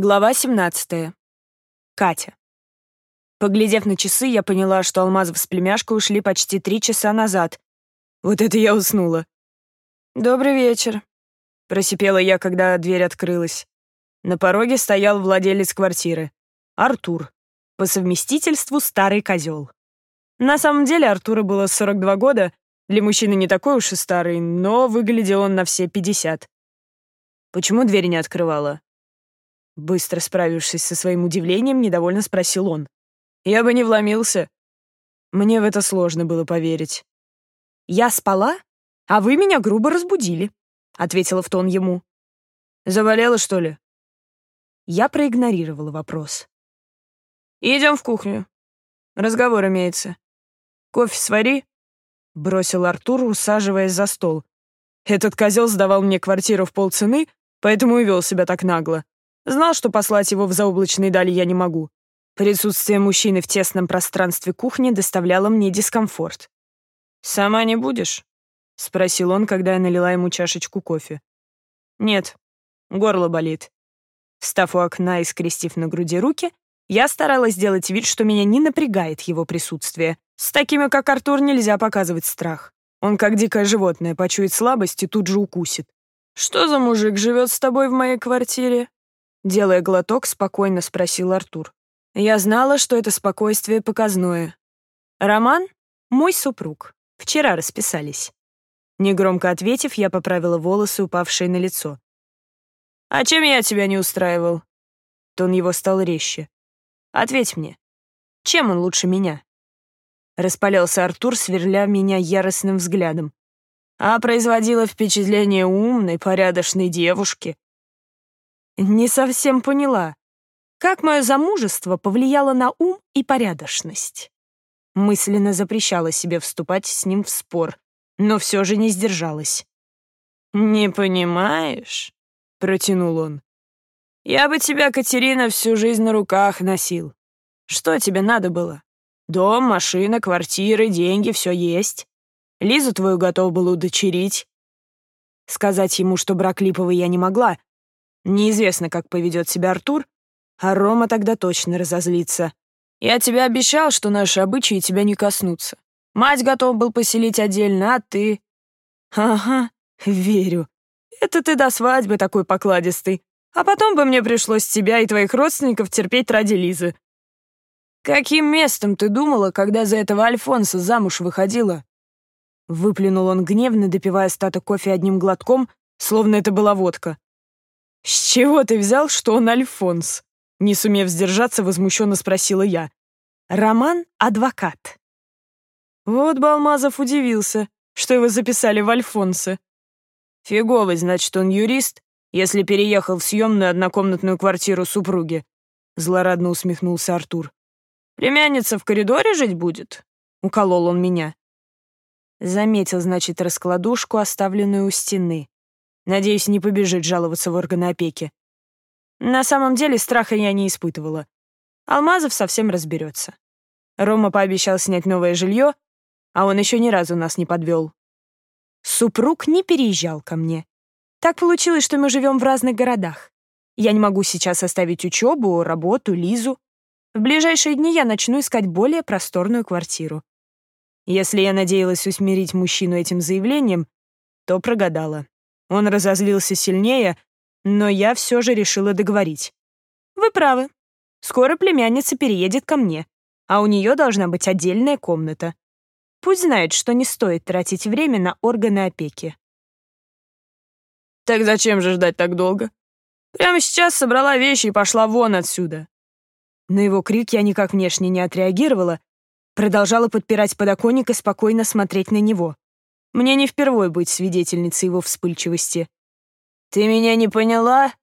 Глава 17. Катя. Поглядев на часы, я поняла, что Алмазов с племяшкой ушли почти три часа назад. Вот это я уснула. «Добрый вечер», — просипела я, когда дверь открылась. На пороге стоял владелец квартиры. Артур. По совместительству старый козел. На самом деле Артуру было 42 года, для мужчины не такой уж и старый, но выглядел он на все 50. Почему дверь не открывала? Быстро справившись со своим удивлением, недовольно спросил он. «Я бы не вломился». Мне в это сложно было поверить. «Я спала, а вы меня грубо разбудили», — ответила в тон ему. «Заболела, что ли?» Я проигнорировала вопрос. «Идем в кухню. Разговор имеется. Кофе свари», — бросил Артур, усаживаясь за стол. Этот козел сдавал мне квартиру в полцены, поэтому и вел себя так нагло. Знал, что послать его в заоблачные дали я не могу. Присутствие мужчины в тесном пространстве кухни доставляло мне дискомфорт. «Сама не будешь?» — спросил он, когда я налила ему чашечку кофе. «Нет, горло болит». Встав у окна и скрестив на груди руки, я старалась сделать вид, что меня не напрягает его присутствие. С такими, как Артур, нельзя показывать страх. Он, как дикое животное, почует слабость и тут же укусит. «Что за мужик живет с тобой в моей квартире?» Делая глоток, спокойно спросил Артур. Я знала, что это спокойствие показное. Роман — мой супруг. Вчера расписались. Негромко ответив, я поправила волосы, упавшие на лицо. «А чем я тебя не устраивал?» Тон его стал резче. «Ответь мне, чем он лучше меня?» Распалялся Артур, сверля меня яростным взглядом. А производила впечатление умной, порядочной девушки, не совсем поняла, как мое замужество повлияло на ум и порядочность. Мысленно запрещала себе вступать с ним в спор, но все же не сдержалась. «Не понимаешь?» — протянул он. «Я бы тебя, Катерина, всю жизнь на руках носил. Что тебе надо было? Дом, машина, квартиры, деньги — все есть. Лизу твою готов был удочерить». Сказать ему, что брак липовый я не могла, Неизвестно, как поведет себя Артур, а Рома тогда точно разозлится. Я тебе обещал, что наши обычаи тебя не коснутся. Мать готов был поселить отдельно, а ты... Ага, верю. Это ты до свадьбы такой покладистый. А потом бы мне пришлось тебя и твоих родственников терпеть ради Лизы. Каким местом ты думала, когда за этого Альфонса замуж выходила? Выплюнул он гневно, допивая остаток кофе одним глотком, словно это была водка. «С чего ты взял, что он Альфонс?» Не сумев сдержаться, возмущенно спросила я. «Роман — адвокат». Вот Балмазов удивился, что его записали в Альфонсы. «Фиговый, значит, он юрист, если переехал в съемную однокомнатную квартиру супруги», злорадно усмехнулся Артур. «Племянница в коридоре жить будет?» — уколол он меня. Заметил, значит, раскладушку, оставленную у стены. Надеюсь, не побежит жаловаться в органы опеки. На самом деле страха я не испытывала. Алмазов совсем разберется. Рома пообещал снять новое жилье, а он еще ни разу нас не подвел. Супруг не переезжал ко мне. Так получилось, что мы живем в разных городах. Я не могу сейчас оставить учебу, работу, Лизу. В ближайшие дни я начну искать более просторную квартиру. Если я надеялась усмирить мужчину этим заявлением, то прогадала. Он разозлился сильнее, но я все же решила договорить. «Вы правы. Скоро племянница переедет ко мне, а у нее должна быть отдельная комната. Пусть знает, что не стоит тратить время на органы опеки». «Так зачем же ждать так долго? Прямо сейчас собрала вещи и пошла вон отсюда». На его крик я никак внешне не отреагировала, продолжала подпирать подоконник и спокойно смотреть на него. Мне не впервой быть свидетельницей его вспыльчивости. «Ты меня не поняла?»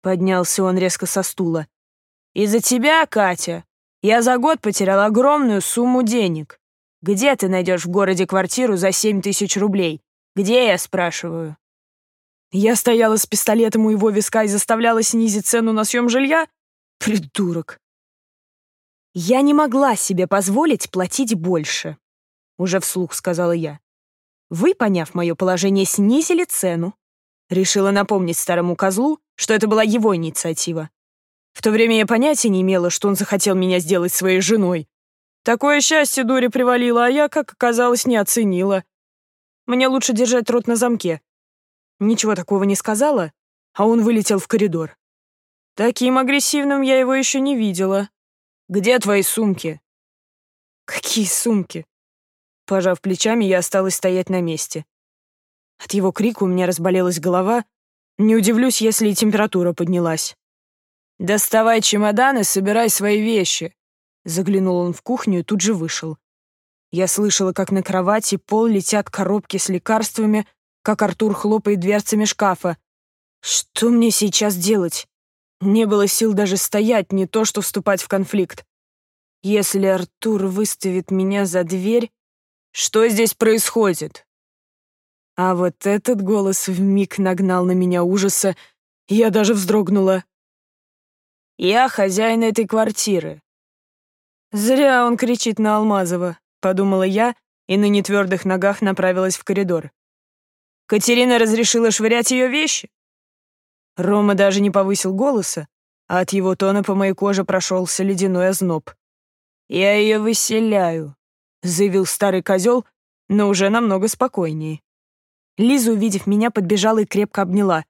Поднялся он резко со стула. «Из-за тебя, Катя, я за год потерял огромную сумму денег. Где ты найдешь в городе квартиру за семь тысяч рублей? Где, я спрашиваю?» Я стояла с пистолетом у его виска и заставляла снизить цену на съем жилья? Придурок. Я не могла себе позволить платить больше, уже вслух сказала я. Вы, поняв мое положение, снизили цену. Решила напомнить старому козлу, что это была его инициатива. В то время я понятия не имела, что он захотел меня сделать своей женой. Такое счастье дуре привалило, а я, как оказалось, не оценила. Мне лучше держать рот на замке. Ничего такого не сказала, а он вылетел в коридор. Таким агрессивным я его еще не видела. «Где твои сумки?» «Какие сумки?» Пожав плечами, я осталась стоять на месте. От его крика у меня разболелась голова. Не удивлюсь, если и температура поднялась. «Доставай чемодан и собирай свои вещи», Заглянул он в кухню и тут же вышел. Я слышала, как на кровати пол летят коробки с лекарствами, как Артур хлопает дверцами шкафа. Что мне сейчас делать? Не было сил даже стоять, не то что вступать в конфликт. Если Артур выставит меня за дверь... Что здесь происходит? А вот этот голос вмиг нагнал на меня ужаса, я даже вздрогнула. «Я хозяин этой квартиры. «Зря он кричит на Алмазова», — подумала я и на нетвердых ногах направилась в коридор. Катерина разрешила швырять ее вещи. Рома даже не повысил голоса, а от его тона по моей коже прошелся ледяной озноб. «Я ее выселяю», — заявил старый козел, но уже намного спокойнее. Лиза, увидев меня, подбежала и крепко обняла.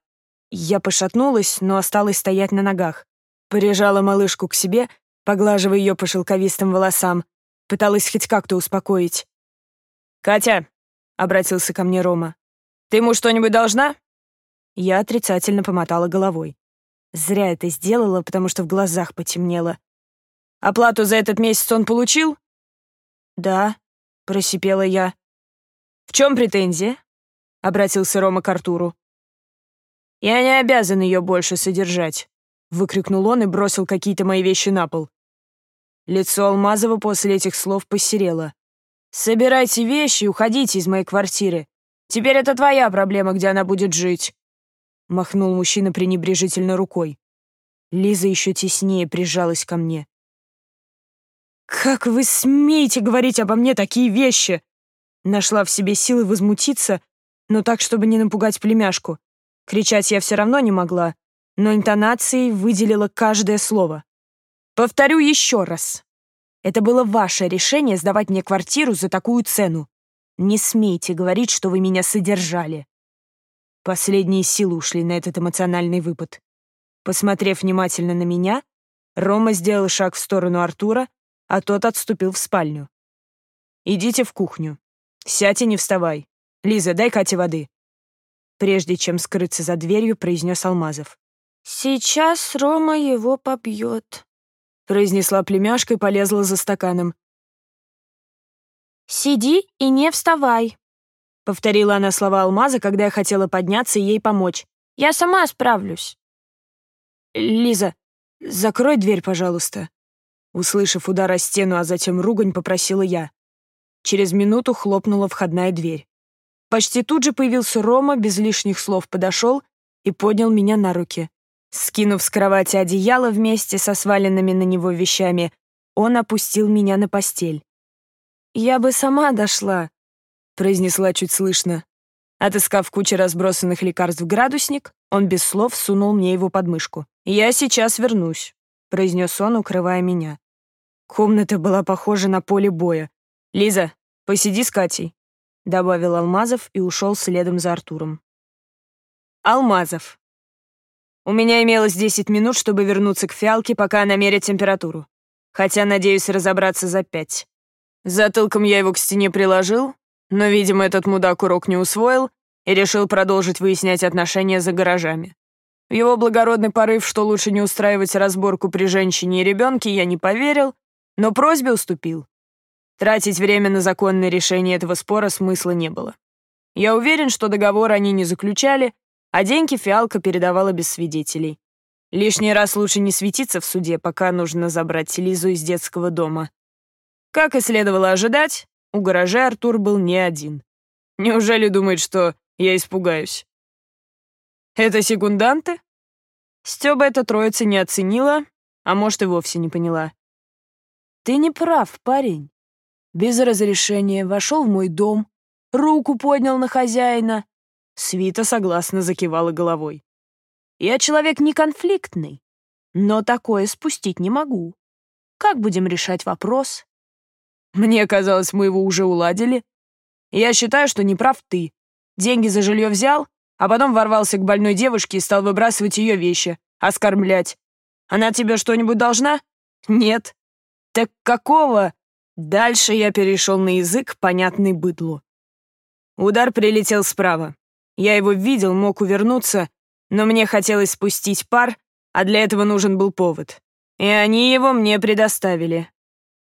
Я пошатнулась, но осталась стоять на ногах. Прижала малышку к себе — поглаживая ее по шелковистым волосам, пыталась хоть как-то успокоить. «Катя!» — обратился ко мне Рома. «Ты ему что-нибудь должна?» Я отрицательно помотала головой. Зря это сделала, потому что в глазах потемнело. «Оплату за этот месяц он получил?» «Да», — просипела я. «В чем претензия?» — обратился Рома к Артуру. «Я не обязан ее больше содержать», — выкрикнул он и бросил какие-то мои вещи на пол. Лицо Алмазова после этих слов посерело. «Собирайте вещи и уходите из моей квартиры. Теперь это твоя проблема, где она будет жить», — махнул мужчина пренебрежительно рукой. Лиза еще теснее прижалась ко мне. «Как вы смеете говорить обо мне такие вещи?» Нашла в себе силы возмутиться, но так, чтобы не напугать племяшку. Кричать я все равно не могла, но интонацией выделила каждое слово. Повторю еще раз. Это было ваше решение сдавать мне квартиру за такую цену. Не смейте говорить, что вы меня содержали. Последние силы ушли на этот эмоциональный выпад. Посмотрев внимательно на меня, Рома сделал шаг в сторону Артура, а тот отступил в спальню. «Идите в кухню. Сядь и не вставай. Лиза, дай Кате воды». Прежде чем скрыться за дверью, произнес Алмазов. «Сейчас Рома его побьет», произнесла племяшка и полезла за стаканом. «Сиди и не вставай», — повторила она слова Алмаза, когда я хотела подняться и ей помочь. «Я сама справлюсь». «Лиза, закрой дверь, пожалуйста». Услышав удар о стену, а затем ругань, попросила я. Через минуту хлопнула входная дверь. Почти тут же появился Рома, без лишних слов подошел и поднял меня на руки. Скинув с кровати одеяло вместе со сваленными на него вещами, он опустил меня на постель. «Я бы сама дошла», — произнесла чуть слышно. Отыскав кучу разбросанных лекарств в градусник, он без слов сунул мне его под мышку. «Я сейчас вернусь», — произнес он, укрывая меня. Комната была похожа на поле боя. «Лиза, посиди с Катей», — добавил Алмазов и ушел следом за Артуром. Алмазов. У меня имелось 10 минут, чтобы вернуться к фиалке, пока она мерит температуру. Хотя надеюсь разобраться за пять. Затылком я его к стене приложил, но, видимо, этот мудак урок не усвоил и решил продолжить выяснять отношения за гаражами. В его благородный порыв, что лучше не устраивать разборку при женщине и ребенке, я не поверил, но просьбе уступил. Тратить время на законное решение этого спора смысла не было. Я уверен, что договор они не заключали, а деньги фиалка передавала без свидетелей. Лишний раз лучше не светиться в суде, пока нужно забрать Лизу из детского дома. Как и следовало ожидать, у гаража Артур был не один. Неужели думает, что я испугаюсь? Это секунданты? Стёба эта троица не оценила, а может и вовсе не поняла. Ты не прав, парень. Без разрешения вошел в мой дом, руку поднял на хозяина, Свита согласно закивала головой. «Я человек не конфликтный, но такое спустить не могу. Как будем решать вопрос?» «Мне казалось, мы его уже уладили. Я считаю, что не прав ты. Деньги за жилье взял, а потом ворвался к больной девушке и стал выбрасывать ее вещи, оскорблять. Она тебе что-нибудь должна? Нет. Так какого? Дальше я перешел на язык, понятный быдлу. Удар прилетел справа. Я его видел, мог увернуться, но мне хотелось спустить пар, а для этого нужен был повод. И они его мне предоставили.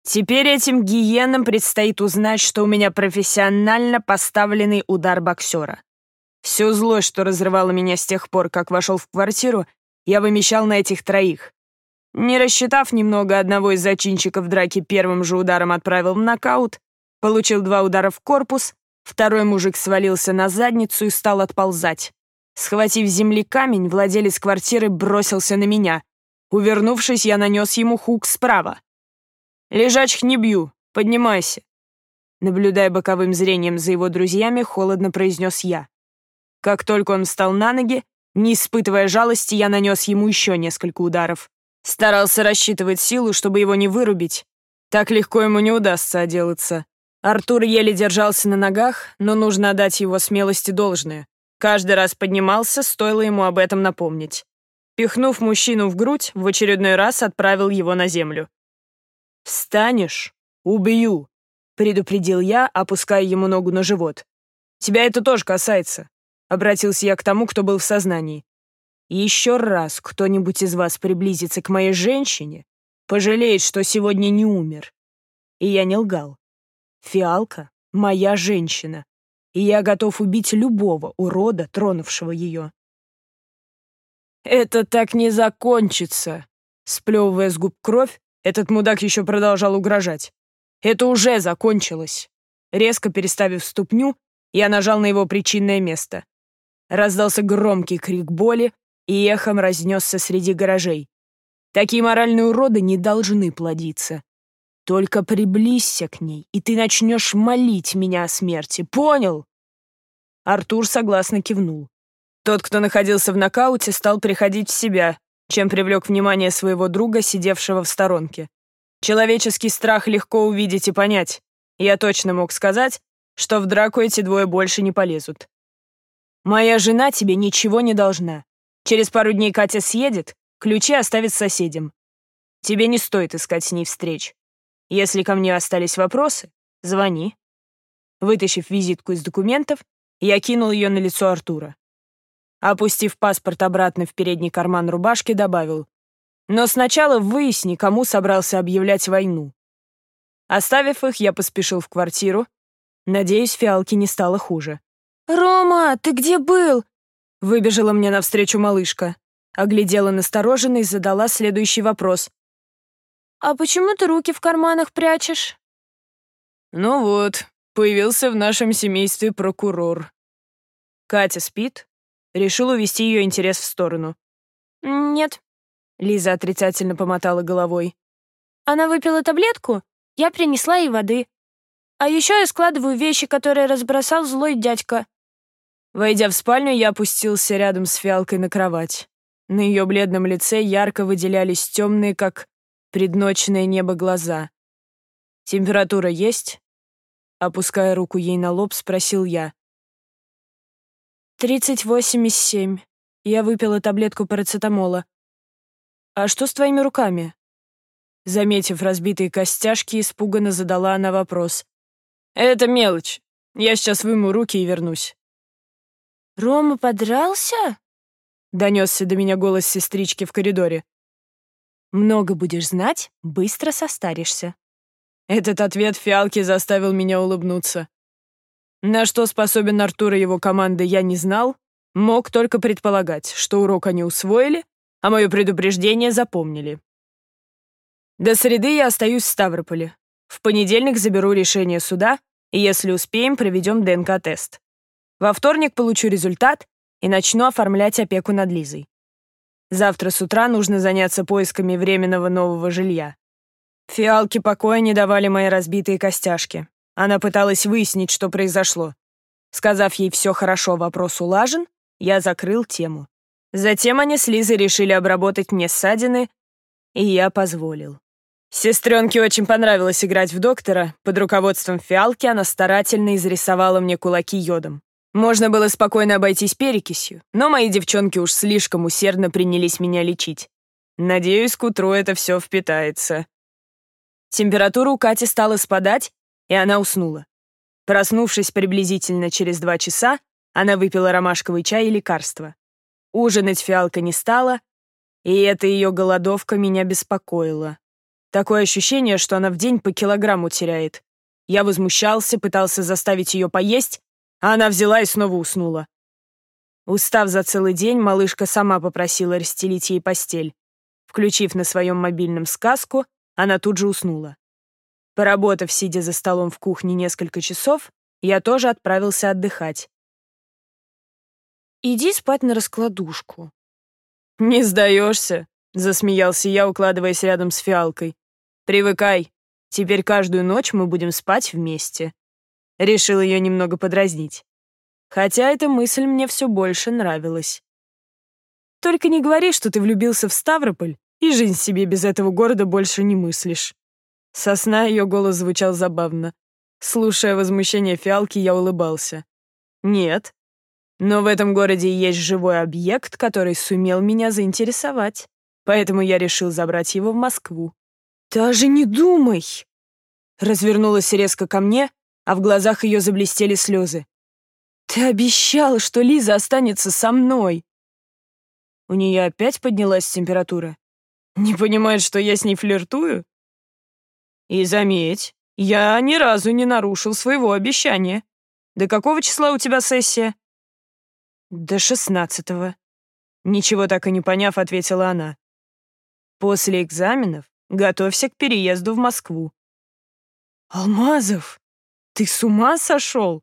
Теперь этим гиенам предстоит узнать, что у меня профессионально поставленный удар боксера. Всю злость, что разрывала меня с тех пор, как вошел в квартиру, я вымещал на этих троих. Не рассчитав немного, одного из зачинщиков драки первым же ударом отправил в нокаут, получил два удара в корпус, второй мужик свалился на задницу и стал отползать. Схватив земли камень, владелец квартиры бросился на меня. Увернувшись, я нанес ему хук справа. «Лежачих не бью, поднимайся». Наблюдая боковым зрением за его друзьями, холодно произнес я. Как только он встал на ноги, не испытывая жалости, я нанес ему еще несколько ударов. Старался рассчитывать силу, чтобы его не вырубить. Так легко ему не удастся отделаться. Артур еле держался на ногах, но нужно отдать его смелости должное. Каждый раз поднимался, стоило ему об этом напомнить. Пихнув мужчину в грудь, в очередной раз отправил его на землю. «Встанешь? Убью!» — предупредил я, опуская ему ногу на живот. «Тебя это тоже касается. Обратился я к тому, кто был в сознании. Еще раз кто-нибудь из вас приблизится к моей женщине, пожалеет, что сегодня не умер. И я не лгал. Фиалка — моя женщина, и я готов убить любого урода, тронувшего ее. «Это так не закончится!» Сплевывая с губ кровь, этот мудак еще продолжал угрожать. «Это уже закончилось!» Резко переставив ступню, я нажал на его причинное место. Раздался громкий крик боли и эхом разнесся среди гаражей. Такие моральные уроды не должны плодиться. Только приблизься к ней, и ты начнешь молить меня о смерти. Понял?» Артур согласно кивнул. Тот, кто находился в нокауте, стал приходить в себя, чем привлек внимание своего друга, сидевшего в сторонке. Человеческий страх легко увидеть и понять. Я точно мог сказать, что в драку эти двое больше не полезут. Моя жена тебе ничего не должна. Через пару дней Катя съедет, ключи оставит соседям. Тебе не стоит искать с ней встреч. Если ко мне остались вопросы, звони». Вытащив визитку из документов, я кинул ее на лицо Артура. Опустив паспорт обратно в передний карман рубашки, добавил. «Но сначала выясни, кому собрался объявлять войну». Оставив их, я поспешил в квартиру. Надеюсь, фиалке не стало хуже. «Рома, ты где был?» Выбежала мне навстречу малышка. Оглядела настороженно и задала следующий вопрос. «А почему ты руки в карманах прячешь?» «Ну вот, появился в нашем семействе прокурор». «Катя спит?» Решил увести ее интерес в сторону. «Нет». Лиза отрицательно помотала головой. «Она выпила таблетку, я принесла ей воды. А еще я складываю вещи, которые разбросал злой дядька. Войдя в спальню, я опустился рядом с фиалкой на кровать. На ее бледном лице ярко выделялись темные, как предночное небо, глаза. «Температура есть?» Опуская руку ей на лоб, спросил я. «Тридцать восемь из семь. Я выпила таблетку парацетамола. А что с твоими руками?» Заметив разбитые костяшки, испуганно задала она вопрос. «Это мелочь. Я сейчас выму руки и вернусь». «Рома подрался?» — донесся до меня голос сестрички в коридоре. «Много будешь знать, быстро состаришься». Этот ответ фиалки заставил меня улыбнуться. На что способен Артур и его команда, я не знал, мог только предполагать, что урок они усвоили, а мое предупреждение запомнили. До среды я остаюсь в Ставрополе. В понедельник заберу решение суда, и если успеем, проведем ДНК-тест. Во вторник получу результат и начну оформлять опеку над Лизой. Завтра с утра нужно заняться поисками временного нового жилья. Фиалки покоя не давали мои разбитые костяшки. Она пыталась выяснить, что произошло. Сказав ей «все хорошо, вопрос улажен», я закрыл тему. Затем они с Лизой решили обработать мне ссадины, и я позволил. Сестренке очень понравилось играть в доктора. Под руководством фиалки она старательно изрисовала мне кулаки йодом. Можно было спокойно обойтись перекисью, но мои девчонки уж слишком усердно принялись меня лечить. Надеюсь, к утру это все впитается. Температура у Кати стала спадать, и она уснула. Проснувшись приблизительно через два часа, она выпила ромашковый чай и лекарство. Ужинать фиалка не стала, и эта ее голодовка меня беспокоила. Такое ощущение, что она в день по килограмму теряет. Я возмущался, пытался заставить ее поесть, а она взяла и снова уснула. Устав за целый день, малышка сама попросила расстелить ей постель. Включив на своем мобильном сказку, она тут же уснула. Поработав, сидя за столом в кухне несколько часов, я тоже отправился отдыхать. «Иди спать на раскладушку». «Не сдаешься», — засмеялся я, укладываясь рядом с фиалкой. «Привыкай. Теперь каждую ночь мы будем спать вместе». Решил ее немного подразнить. Хотя эта мысль мне все больше нравилась. «Только не говори, что ты влюбился в Ставрополь, и жизнь себе без этого города больше не мыслишь». Сосна ее голос звучал забавно. Слушая возмущение фиалки, я улыбался. «Нет. Но в этом городе есть живой объект, который сумел меня заинтересовать. Поэтому я решил забрать его в Москву. «Даже не думай!» Развернулась резко ко мне, а в глазах ее заблестели слезы. «Ты обещал, что Лиза останется со мной!» У нее опять поднялась температура. «Не понимает, что я с ней флиртую?» «И заметь, я ни разу не нарушил своего обещания. До какого числа у тебя сессия?» «До шестнадцатого». Ничего так и не поняв, ответила она. «После экзаменов Готовься к переезду в Москву». «Алмазов, ты с ума сошел?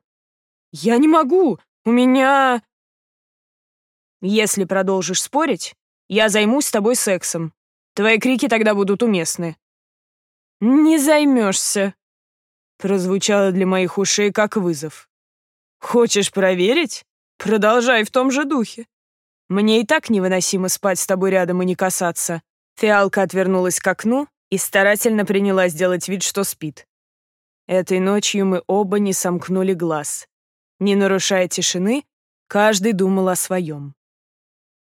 Я не могу, у меня...» «Если продолжишь спорить, я займусь с тобой сексом. Твои крики тогда будут уместны». «Не займешься», — прозвучало для моих ушей как вызов. «Хочешь проверить? Продолжай в том же духе. Мне и так невыносимо спать с тобой рядом и не касаться. Фиалка отвернулась к окну и старательно принялась делать вид, что спит. Этой ночью мы оба не сомкнули глаз. Не нарушая тишины, каждый думал о своем.